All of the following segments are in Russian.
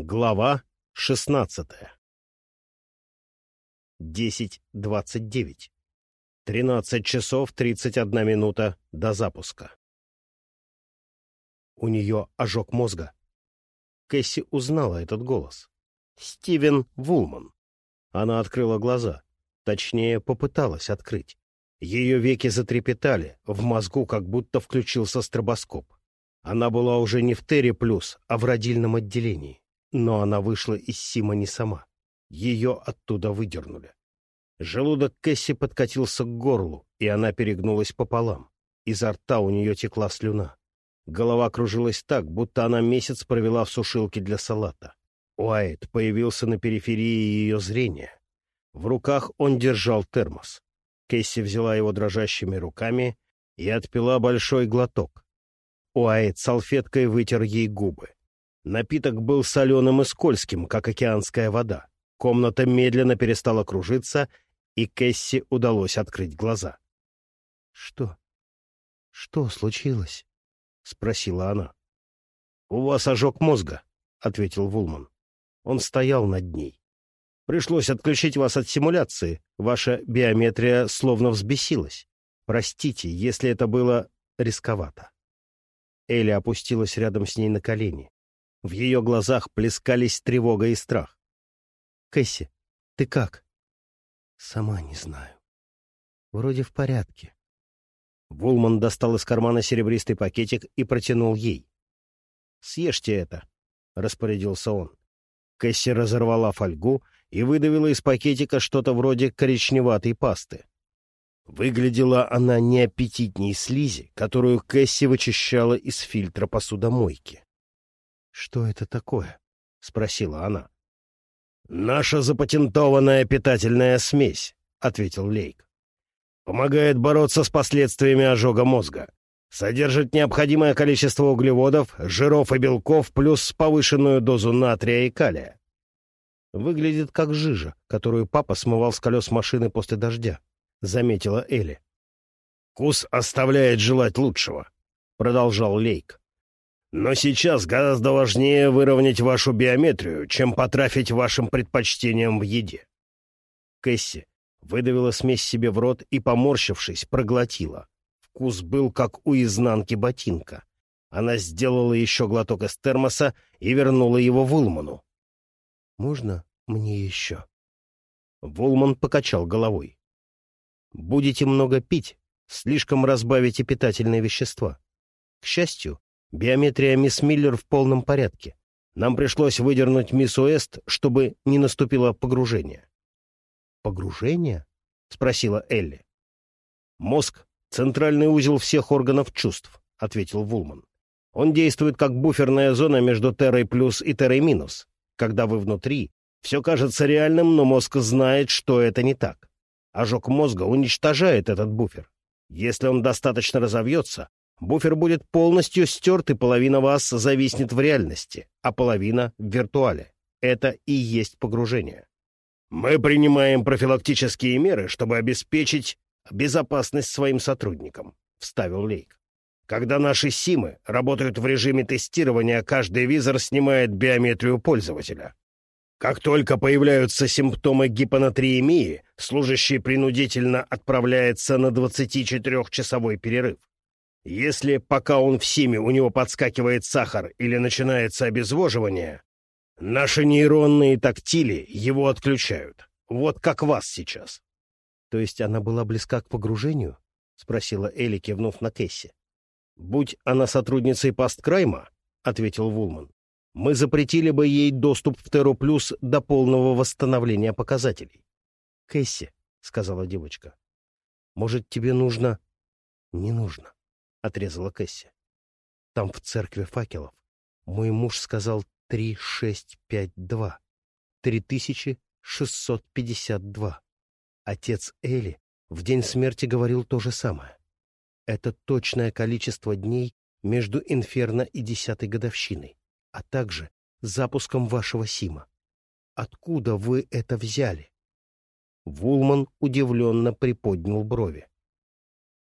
Глава 16. 10.29. 13 часов 31 минута до запуска. У нее ожог мозга. Кэсси узнала этот голос. Стивен Вулман. Она открыла глаза. Точнее, попыталась открыть. Ее веки затрепетали, в мозгу как будто включился стробоскоп. Она была уже не в Терри Плюс, а в родильном отделении. Но она вышла из Сима не сама. Ее оттуда выдернули. Желудок Кэсси подкатился к горлу, и она перегнулась пополам. Изо рта у нее текла слюна. Голова кружилась так, будто она месяц провела в сушилке для салата. Уайт появился на периферии ее зрения. В руках он держал термос. Кэсси взяла его дрожащими руками и отпила большой глоток. Уайт салфеткой вытер ей губы. Напиток был соленым и скользким, как океанская вода. Комната медленно перестала кружиться, и Кэсси удалось открыть глаза. — Что? Что случилось? — спросила она. — У вас ожог мозга, — ответил Вулман. Он стоял над ней. Пришлось отключить вас от симуляции. Ваша биометрия словно взбесилась. Простите, если это было рисковато. Элли опустилась рядом с ней на колени. В ее глазах плескались тревога и страх. «Кэсси, ты как?» «Сама не знаю. Вроде в порядке». Вулман достал из кармана серебристый пакетик и протянул ей. «Съешьте это», — распорядился он. Кэсси разорвала фольгу и выдавила из пакетика что-то вроде коричневатой пасты. Выглядела она неаппетитней слизи, которую Кэсси вычищала из фильтра посудомойки. «Что это такое?» — спросила она. «Наша запатентованная питательная смесь», — ответил Лейк. «Помогает бороться с последствиями ожога мозга. Содержит необходимое количество углеводов, жиров и белков плюс повышенную дозу натрия и калия. Выглядит как жижа, которую папа смывал с колес машины после дождя», — заметила Элли. «Вкус оставляет желать лучшего», — продолжал Лейк. Но сейчас гораздо важнее выровнять вашу биометрию, чем потрафить вашим предпочтениям в еде. Кэсси выдавила смесь себе в рот и, поморщившись, проглотила. Вкус был как у изнанки ботинка. Она сделала еще глоток из термоса и вернула его Вулману. «Можно мне еще?» Вулман покачал головой. «Будете много пить, слишком разбавите питательные вещества. К счастью, Биометрия мисс Миллер в полном порядке. Нам пришлось выдернуть мисс Уэст, чтобы не наступило погружение. «Погружение?» — спросила Элли. «Мозг — центральный узел всех органов чувств», — ответил Вулман. «Он действует как буферная зона между террой плюс и террой минус. Когда вы внутри, все кажется реальным, но мозг знает, что это не так. Ожог мозга уничтожает этот буфер. Если он достаточно разовьется, Буфер будет полностью стерт, и половина вас зависнет в реальности, а половина — в виртуале. Это и есть погружение. Мы принимаем профилактические меры, чтобы обеспечить безопасность своим сотрудникам, — вставил Лейк. Когда наши СИМы работают в режиме тестирования, каждый визор снимает биометрию пользователя. Как только появляются симптомы гипонатриемии, служащий принудительно отправляется на 24-часовой перерыв. Если пока он в симе у него подскакивает сахар или начинается обезвоживание, наши нейронные тактили его отключают. Вот как вас сейчас. — То есть она была близка к погружению? — спросила Элли, кивнув на Кэсси. — Будь она сотрудницей посткрайма, — ответил Вулман, — мы запретили бы ей доступ в Терру Плюс до полного восстановления показателей. — Кэсси, — сказала девочка, — может, тебе нужно... — Не нужно. — отрезала Кэсси. «Там в церкви факелов. Мой муж сказал три шесть пять два. Три тысячи шестьсот пятьдесят два. Отец Эли в день смерти говорил то же самое. Это точное количество дней между Инферно и десятой годовщиной, а также запуском вашего Сима. Откуда вы это взяли?» Вулман удивленно приподнял брови.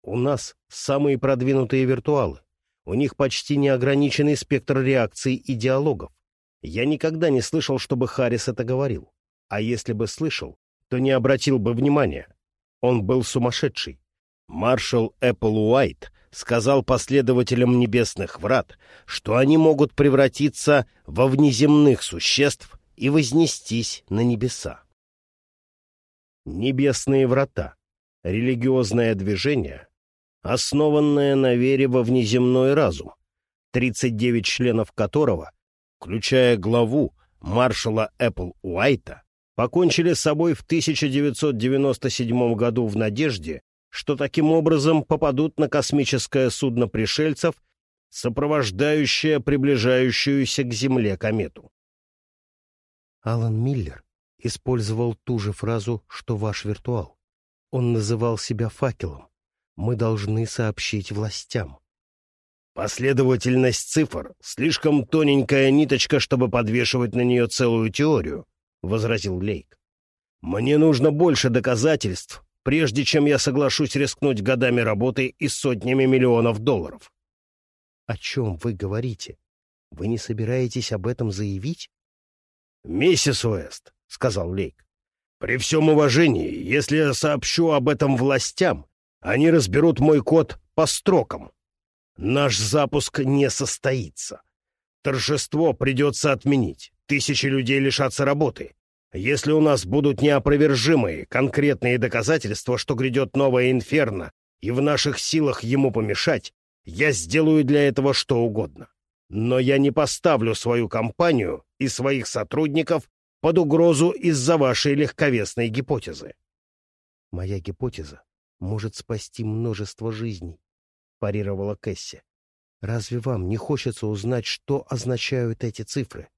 У нас самые продвинутые виртуалы. У них почти неограниченный спектр реакций и диалогов. Я никогда не слышал, чтобы Харрис это говорил. А если бы слышал, то не обратил бы внимания. Он был сумасшедший. Маршал Эппл Уайт сказал последователям небесных врат, что они могут превратиться во внеземных существ и вознестись на небеса. Небесные врата — религиозное движение, основанное на вере во внеземной разум, 39 членов которого, включая главу маршала Эппл Уайта, покончили с собой в 1997 году в надежде, что таким образом попадут на космическое судно пришельцев, сопровождающее приближающуюся к Земле комету. Алан Миллер использовал ту же фразу, что ваш виртуал. Он называл себя факелом. Мы должны сообщить властям. Последовательность цифр — слишком тоненькая ниточка, чтобы подвешивать на нее целую теорию, — возразил Лейк. Мне нужно больше доказательств, прежде чем я соглашусь рискнуть годами работы и сотнями миллионов долларов. — О чем вы говорите? Вы не собираетесь об этом заявить? — Миссис Уэст, — сказал Лейк, — при всем уважении, если я сообщу об этом властям, они разберут мой код по строкам. Наш запуск не состоится. Торжество придется отменить. Тысячи людей лишатся работы. Если у нас будут неопровержимые, конкретные доказательства, что грядет новое инферно, и в наших силах ему помешать, я сделаю для этого что угодно. Но я не поставлю свою компанию и своих сотрудников под угрозу из-за вашей легковесной гипотезы. Моя гипотеза может спасти множество жизней, парировала Кэсси. Разве вам не хочется узнать, что означают эти цифры?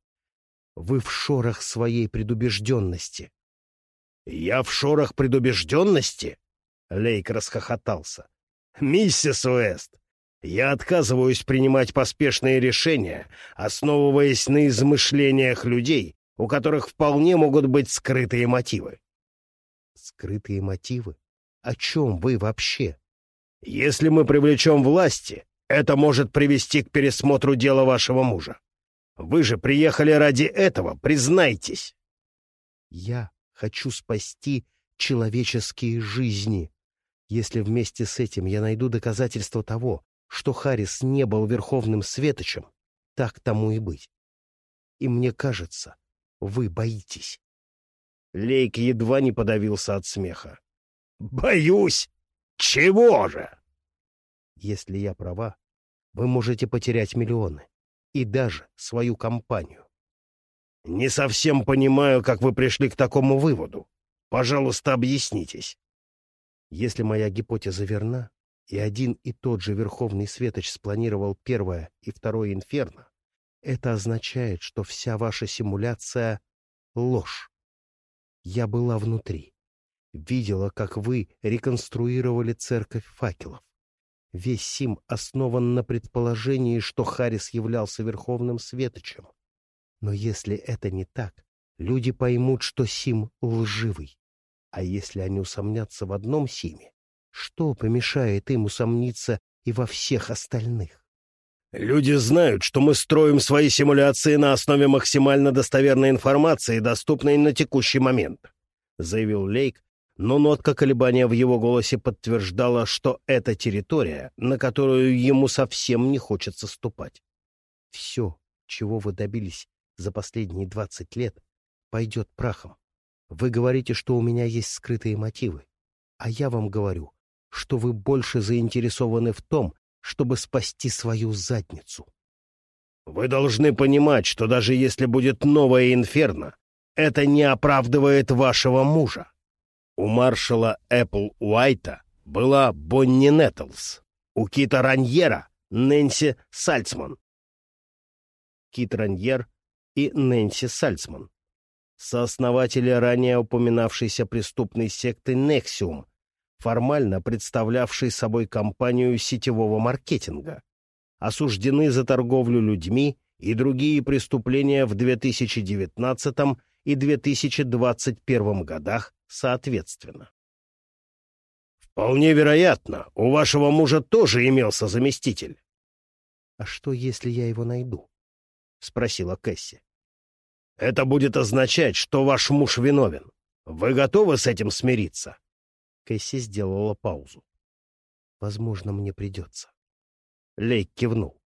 Вы в шорах своей предубежденности. — Я в шорах предубежденности? — Лейк расхохотался. — Миссис Уэст, я отказываюсь принимать поспешные решения, основываясь на измышлениях людей, у которых вполне могут быть скрытые мотивы. — Скрытые мотивы? О чем вы вообще? — Если мы привлечем власти, это может привести к пересмотру дела вашего мужа. Вы же приехали ради этого, признайтесь. Я хочу спасти человеческие жизни. Если вместе с этим я найду доказательства того, что Харрис не был Верховным Светочем, так тому и быть. И мне кажется, вы боитесь. Лейк едва не подавился от смеха. «Боюсь! Чего же?» «Если я права, вы можете потерять миллионы и даже свою компанию. «Не совсем понимаю, как вы пришли к такому выводу. Пожалуйста, объяснитесь». Если моя гипотеза верна, и один и тот же Верховный Светоч спланировал первое и второе инферно, это означает, что вся ваша симуляция — ложь. Я была внутри. Видела, как вы реконструировали церковь факелов. Весь Сим основан на предположении, что Харрис являлся Верховным Светочем. Но если это не так, люди поймут, что Сим лживый. А если они усомнятся в одном Симе, что помешает им усомниться и во всех остальных? Люди знают, что мы строим свои симуляции на основе максимально достоверной информации, доступной на текущий момент, — заявил Лейк, но нотка колебания в его голосе подтверждала, что это территория, на которую ему совсем не хочется ступать. «Все, чего вы добились за последние двадцать лет, пойдет прахом. Вы говорите, что у меня есть скрытые мотивы, а я вам говорю, что вы больше заинтересованы в том, чтобы спасти свою задницу». «Вы должны понимать, что даже если будет новое инферно, это не оправдывает вашего мужа», у маршала Эппл Уайта была Бонни Неттлс, у Кита Раньера — Нэнси Сальцман. Кит Раньер и Нэнси Сальцман. Сооснователи ранее упоминавшейся преступной секты «Нексиум», формально представлявшей собой компанию сетевого маркетинга, осуждены за торговлю людьми и другие преступления в 2019 и 2021 годах соответственно. «Вполне вероятно, у вашего мужа тоже имелся заместитель». «А что, если я его найду?» — спросила Кэсси. Это будет означать, что ваш муж виновен. Вы готовы с этим смириться?» Кэсси сделала паузу. «Возможно, мне придется». Лейк кивнул.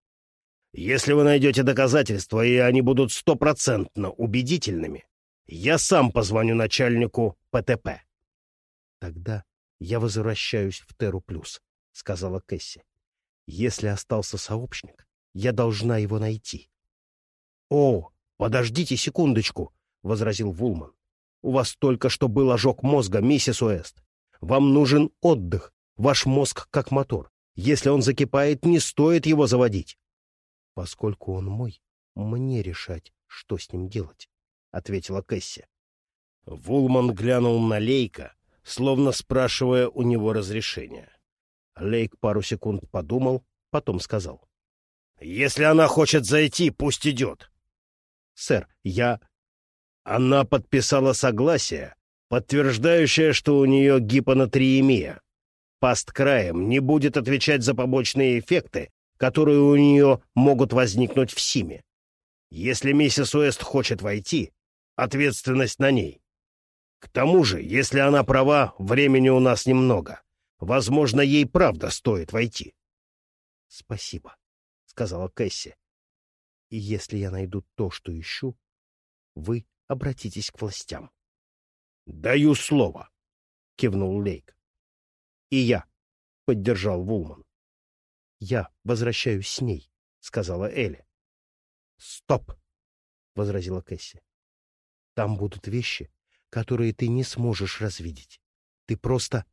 «Если вы найдете доказательства, и они будут стопроцентно убедительными, я сам позвоню начальнику ПТП». «Тогда я возвращаюсь в Теру Плюс», — сказала Кэсси. «Если остался сообщник, я должна его найти». «О, подождите секундочку», — возразил Вулман. «У вас только что был ожог мозга, миссис Уэст. Вам нужен отдых. Ваш мозг как мотор. Если он закипает, не стоит его заводить». «Поскольку он мой, мне решать, что с ним делать», — ответила Кэсси. Вулман глянул на Лейка, словно спрашивая у него разрешения. Лейк пару секунд подумал, потом сказал. «Если она хочет зайти, пусть идет». «Сэр, я...» Она подписала согласие, подтверждающее, что у нее гипонатриемия. Паст краем не будет отвечать за побочные эффекты, которые у нее могут возникнуть в Симе. Если миссис Уэст хочет войти, ответственность на ней. К тому же, если она права, времени у нас немного. Возможно, ей правда стоит войти. — Спасибо, — сказала Кэсси. — И если я найду то, что ищу, вы обратитесь к властям. — Даю слово, — кивнул Лейк. — И я, — поддержал Вулман. — Я возвращаюсь с ней, — сказала Элли. — Стоп, — возразила Кэсси. — Там будут вещи, которые ты не сможешь развидеть. Ты просто...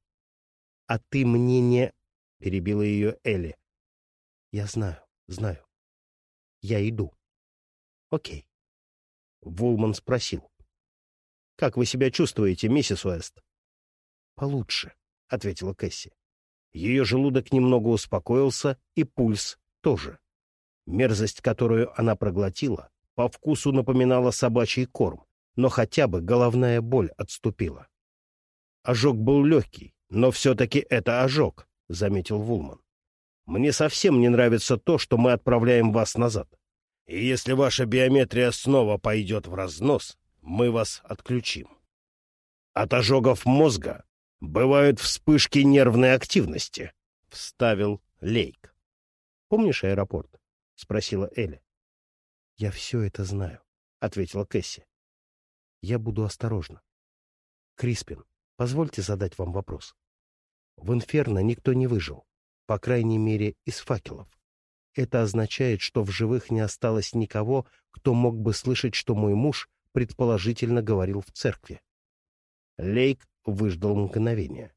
А ты мне не... — перебила ее Элли. Я знаю, знаю. Я иду. Окей. Вулман спросил. «Как вы себя чувствуете, миссис Уэст?» «Получше», — ответила Кэсси. Ее желудок немного успокоился, и пульс тоже. Мерзость, которую она проглотила, по вкусу напоминала собачий корм, но хотя бы головная боль отступила. Ожог был легкий, но все-таки это ожог, — заметил Вулман. Мне совсем не нравится то, что мы отправляем вас назад. И если ваша биометрия снова пойдет в разнос, мы вас отключим. От ожогов мозга бывают вспышки нервной активности, — вставил Лейк. — Помнишь аэропорт? — спросила Элли. — Я все это знаю, — ответила Кэсси. Я буду осторожна. Криспин, позвольте задать вам вопрос. В Инферно никто не выжил, по крайней мере, из факелов. Это означает, что в живых не осталось никого, кто мог бы слышать, что мой муж предположительно говорил в церкви. Лейк выждал мгновение.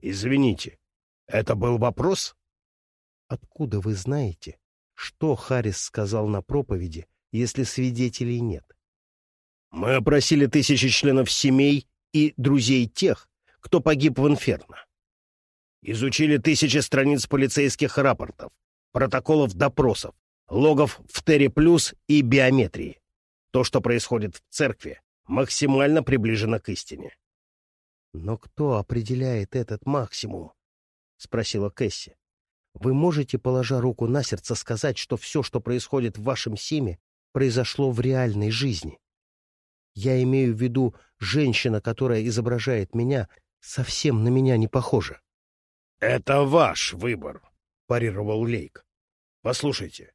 «Извините, это был вопрос?» «Откуда вы знаете, что Харрис сказал на проповеди, если свидетелей нет?» Мы опросили тысячи членов семей и друзей тех, кто погиб в Инферно. Изучили тысячи страниц полицейских рапортов, протоколов допросов, логов в Терри Плюс и биометрии. То, что происходит в церкви, максимально приближено к истине. «Но кто определяет этот максимум?» — спросила Кэсси. «Вы можете, положа руку на сердце, сказать, что все, что происходит в вашем семе, произошло в реальной жизни?» Я имею в виду, женщина, которая изображает меня, совсем на меня не похожа. — Это ваш выбор, — парировал Лейк. — Послушайте,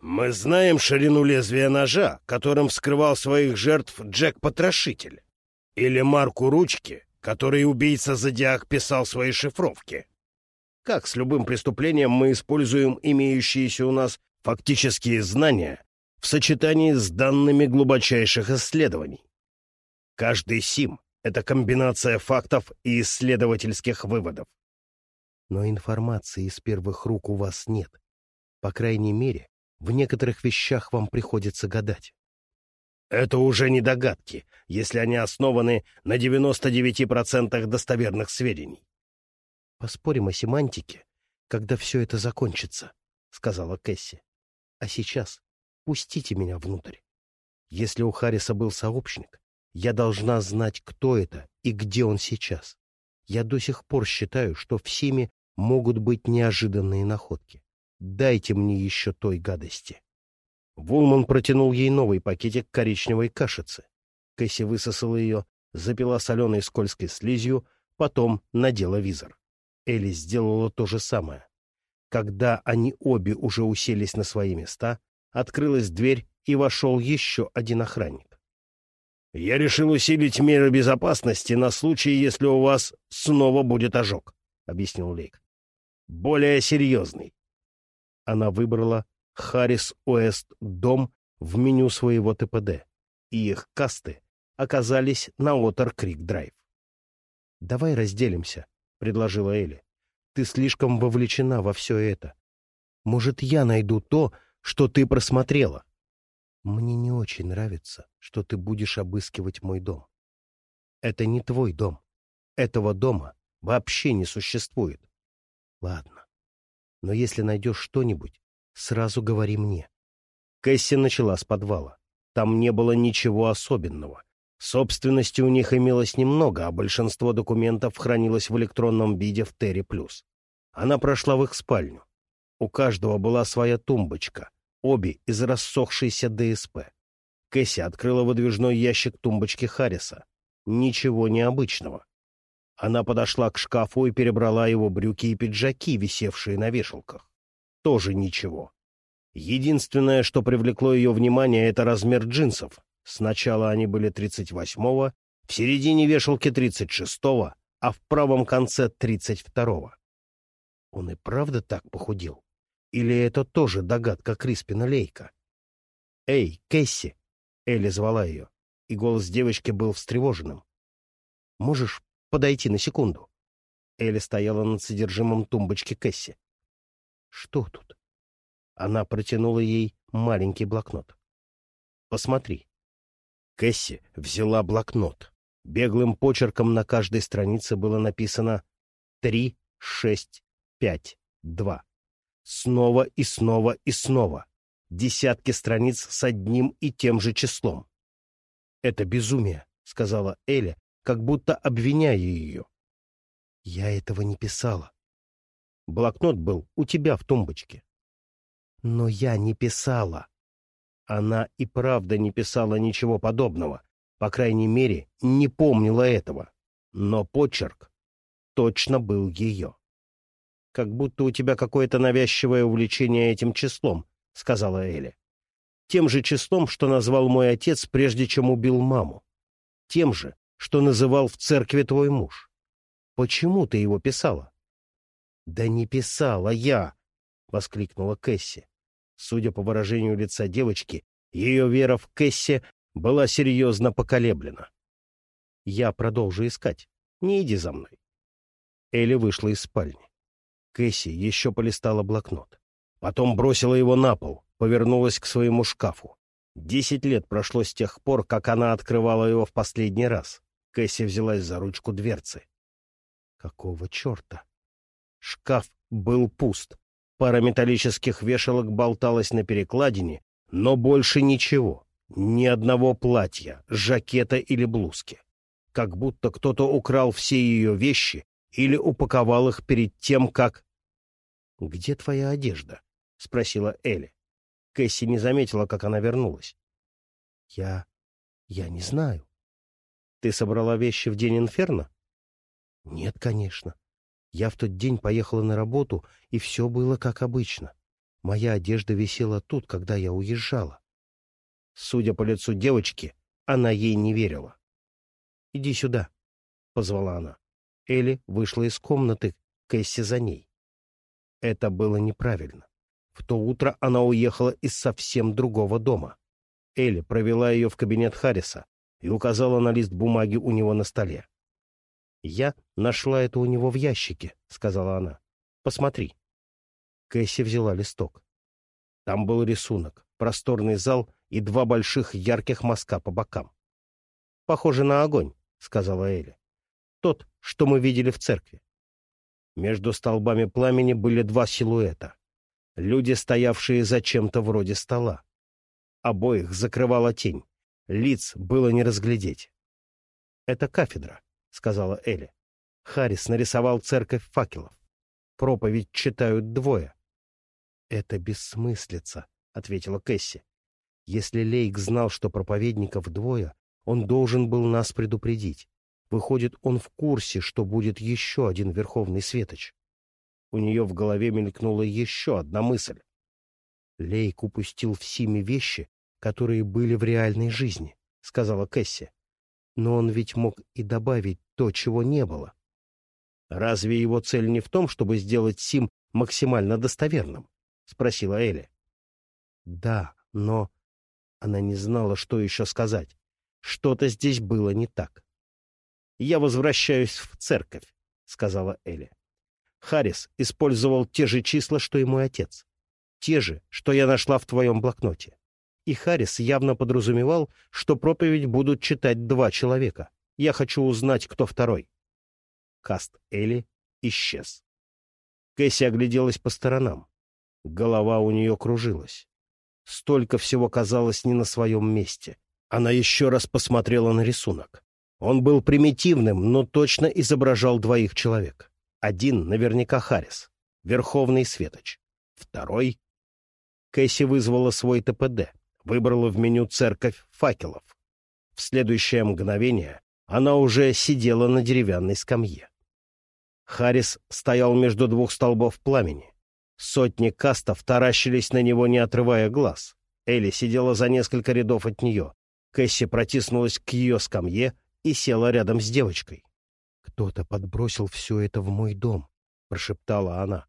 мы знаем ширину лезвия ножа, которым вскрывал своих жертв Джек-потрошитель. Или марку ручки, которой убийца Зодиак писал свои шифровки. Как с любым преступлением мы используем имеющиеся у нас фактические знания в сочетании с данными глубочайших исследований. Каждый СИМ — это комбинация фактов и исследовательских выводов. Но информации из первых рук у вас нет. По крайней мере, в некоторых вещах вам приходится гадать. Это уже не догадки, если они основаны на 99% достоверных сведений. Поспорим о семантике, когда все это закончится, — сказала Кэсси. А сейчас Пустите меня внутрь. Если у Харриса был сообщник, я должна знать, кто это и где он сейчас. Я до сих пор считаю, что в Симе могут быть неожиданные находки. Дайте мне еще той гадости. Вулман протянул ей новый пакетик коричневой кашицы. Кэсси высосала ее, запила соленой скользкой слизью, потом надела визор. Элли сделала то же самое. Когда они обе уже уселись на свои места, открылась дверь, и вошел еще один охранник. «Я решил усилить меры безопасности на случай, если у вас снова будет ожог», — объяснил Лейк. «Более серьезный». Она выбрала Харрис Уэст дом в меню своего ТПД, и их касты оказались на Отер-Крик-Драйв. «Давай разделимся», — предложила Элли. «Ты слишком вовлечена во все это. Может, я найду то, что ты просмотрела?» «Мне не очень нравится, что ты будешь обыскивать мой дом. Это не твой дом. Этого дома вообще не существует. Ладно. Но если найдешь что-нибудь, сразу говори мне». Кэсси начала с подвала. Там не было ничего особенного. Собственности у них имелось немного, а большинство документов хранилось в электронном виде в Терри+. Она прошла в их спальню. У каждого была своя тумбочка, обе из рассохшейся ДСП. Кэсси открыла выдвижной ящик тумбочки Харриса. Ничего необычного. Она подошла к шкафу и перебрала его брюки и пиджаки, висевшие на вешалках. Тоже ничего. Единственное, что привлекло ее внимание, это размер джинсов, Сначала они были 38-го, в середине вешалки 36-го, а в правом конце 32-го. Он и правда так похудел? Или это тоже догадка Криспина Лейка? «Эй, Кэсси!» — Элли звала ее, и голос девочки был встревоженным. «Можешь подойти на секунду?» Элли стояла над содержимым тумбочки Кэсси. «Что тут?» Она протянула ей маленький блокнот. «Посмотри». Кэсси взяла блокнот. Беглым почерком на каждой странице было написано «три, шесть, пять, два». Снова и снова и снова. Десятки страниц с одним и тем же числом. «Это безумие», — сказала Эля, как будто обвиняя ее. «Я этого не писала». Блокнот был у тебя в тумбочке. «Но я не писала», она и правда не писала ничего подобного, по крайней мере, не помнила этого. Но почерк точно был ее. «Как будто у тебя какое-то навязчивое увлечение этим числом», — сказала Эля. «Тем же числом, что назвал мой отец, прежде чем убил маму. Тем же, что называл в церкви твой муж. Почему ты его писала?» «Да не писала я!» — воскликнула Кэсси. Судя по выражению лица девочки, ее вера в Кэсси была серьезно поколеблена. «Я продолжу искать. Не иди за мной». Элли вышла из спальни. Кэсси еще полистала блокнот. Потом бросила его на пол, повернулась к своему шкафу. Десять лет прошло с тех пор, как она открывала его в последний раз. Кэсси взялась за ручку дверцы. Какого черта? Шкаф был пуст. Пара металлических вешалок болталась на перекладине, но больше ничего. Ни одного платья, жакета или блузки. Как будто кто-то украл все ее вещи или упаковал их перед тем, как... — Где твоя одежда? — спросила Элли. Кэсси не заметила, как она вернулась. — Я... я не знаю. — Ты собрала вещи в день инферно? — Нет, конечно. Я в тот день поехала на работу, и все было как обычно. Моя одежда висела тут, когда я уезжала. Судя по лицу девочки, она ей не верила. «Иди сюда», — позвала она. Элли вышла из комнаты, Кэсси за ней. Это было неправильно. В то утро она уехала из совсем другого дома. Элли провела ее в кабинет Харриса и указала на лист бумаги у него на столе. «Я нашла это у него в ящике», — сказала она. «Посмотри». Кэсси взяла листок. Там был рисунок, просторный зал и два больших ярких мазка по бокам. «Похоже на огонь», — сказала Элли. «Тот, что мы видели в церкви». Между столбами пламени были два силуэта. Люди, стоявшие за чем-то вроде стола. Обоих закрывала тень. Лиц было не разглядеть. «Это кафедра», — сказала Элли. Харрис нарисовал церковь факелов. Проповедь читают двое. — Это бессмыслица, — ответила Кэсси. Если Лейк знал, что проповедников двое, он должен был нас предупредить. Выходит, он в курсе, что будет еще один Верховный Светоч. У нее в голове мелькнула еще одна мысль. Лейк упустил в Симе вещи, которые были в реальной жизни, — сказала Кэсси. Но он ведь мог и добавить то, чего не было. Разве его цель не в том, чтобы сделать Сим максимально достоверным? — спросила Элли. Да, но... Она не знала, что еще сказать. Что-то здесь было не так. «Я возвращаюсь в церковь», — сказала Элли. Харрис использовал те же числа, что и мой отец. Те же, что я нашла в твоем блокноте. И Харрис явно подразумевал, что проповедь будут читать два человека. Я хочу узнать, кто второй. Каст Элли исчез. Кэсси огляделась по сторонам. Голова у нее кружилась. Столько всего казалось не на своем месте. Она еще раз посмотрела на рисунок. Он был примитивным, но точно изображал двоих человек. Один наверняка Харрис, Верховный Светоч. Второй... Кэсси вызвала свой ТПД, выбрала в меню «Церковь факелов». В следующее мгновение она уже сидела на деревянной скамье. Харрис стоял между двух столбов пламени. Сотни кастов таращились на него, не отрывая глаз. Элли сидела за несколько рядов от нее. Кэсси протиснулась к ее скамье и села рядом с девочкой. «Кто-то подбросил все это в мой дом», — прошептала она.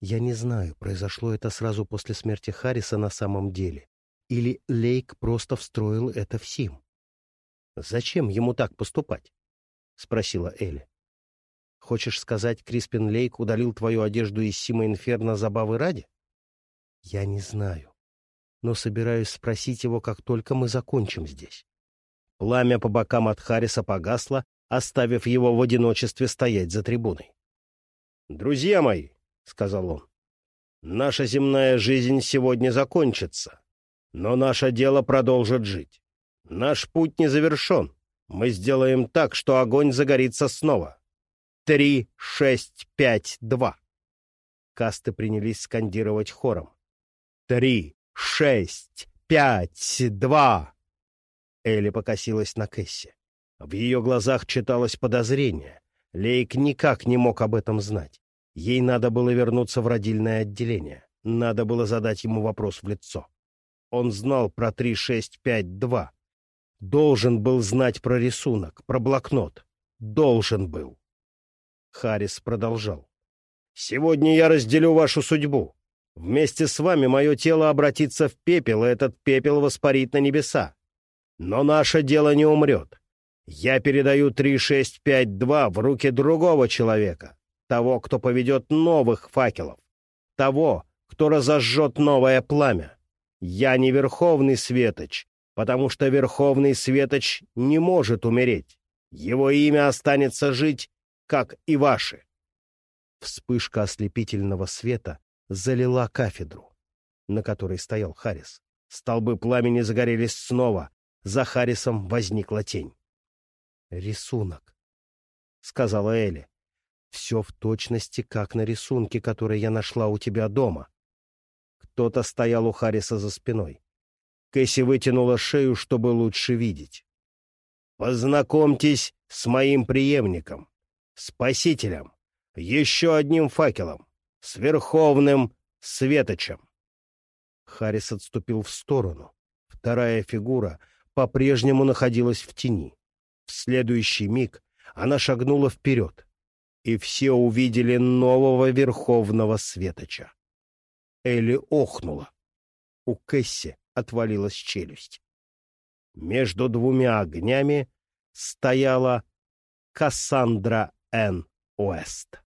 «Я не знаю, произошло это сразу после смерти Харриса на самом деле, или Лейк просто встроил это в Сим». «Зачем ему так поступать?» — спросила Элли. Хочешь сказать, Криспин Лейк удалил твою одежду из Сима Инферно забавы ради? Я не знаю, но собираюсь спросить его, как только мы закончим здесь. Пламя по бокам от Харриса погасло, оставив его в одиночестве стоять за трибуной. «Друзья мои», — сказал он, — «наша земная жизнь сегодня закончится, но наше дело продолжит жить. Наш путь не завершен. Мы сделаем так, что огонь загорится снова три, шесть, пять, два. Касты принялись скандировать хором. Три, шесть, пять, два. Элли покосилась на Кэсси. В ее глазах читалось подозрение. Лейк никак не мог об этом знать. Ей надо было вернуться в родильное отделение. Надо было задать ему вопрос в лицо. Он знал про три, шесть, пять, два. Должен был знать про рисунок, про блокнот. Должен был. Харрис продолжал. «Сегодня я разделю вашу судьбу. Вместе с вами мое тело обратится в пепел, и этот пепел воспарит на небеса. Но наше дело не умрет. Я передаю 3652 в руки другого человека, того, кто поведет новых факелов, того, кто разожжет новое пламя. Я не Верховный Светоч, потому что Верховный Светоч не может умереть. Его имя останется жить как и ваши. Вспышка ослепительного света залила кафедру, на которой стоял Харрис. Столбы пламени загорелись снова. За Харрисом возникла тень. «Рисунок», — сказала Элли. «Все в точности, как на рисунке, который я нашла у тебя дома». Кто-то стоял у Харриса за спиной. Кэсси вытянула шею, чтобы лучше видеть. «Познакомьтесь с моим преемником», спасителем, еще одним факелом, с верховным светочем. Харрис отступил в сторону. Вторая фигура по-прежнему находилась в тени. В следующий миг она шагнула вперед, и все увидели нового верховного светоча. Элли охнула. У Кэсси отвалилась челюсть. Между двумя огнями стояла Кассандра Н. Уэст.